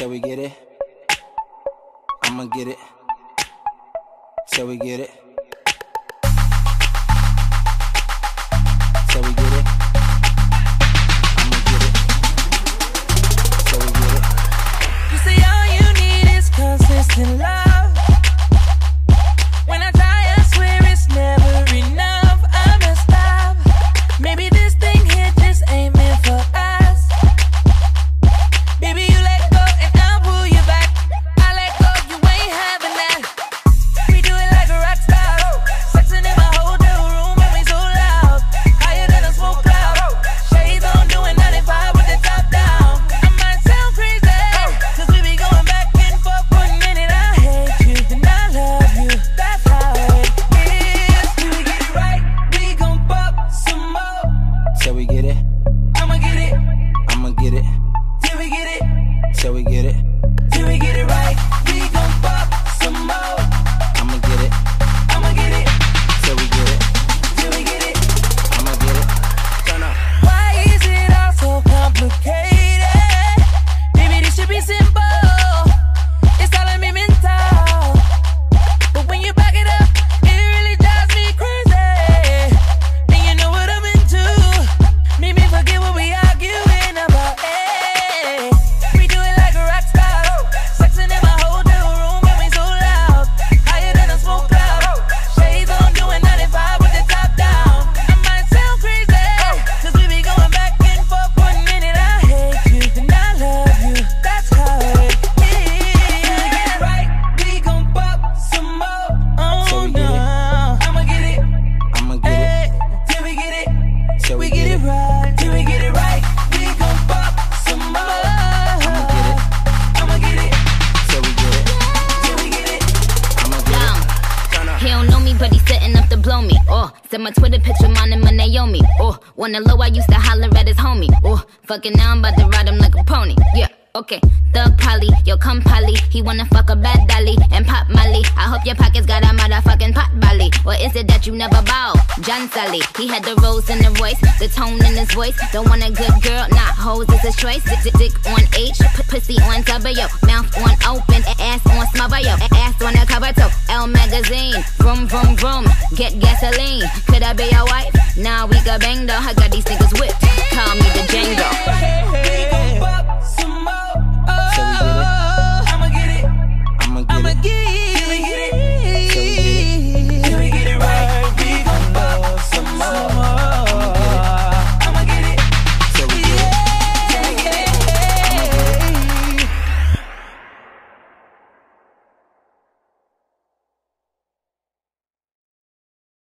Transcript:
Till we get it. I'ma get it. Till we get it. Send my Twitter picture, mine and my Naomi. Oh, wanna low, I used to holler at his homie. Oh, fucking now I'm about to ride him like a pony. Yeah. Okay, thug Polly, yo come Polly. He wanna fuck a bad dolly and pop Molly. I hope your pockets got a motherfucking pot Molly. Or is it that you never bow? John Sully, he had the rose in the voice, the tone in his voice. Don't want a good girl, not hoes It's a choice. Dick, dick, dick on H, pussy on W, mouth on open. Celine. Could I be your wife? Nah, we got bang though. I got these niggas whipped. Call me the Django.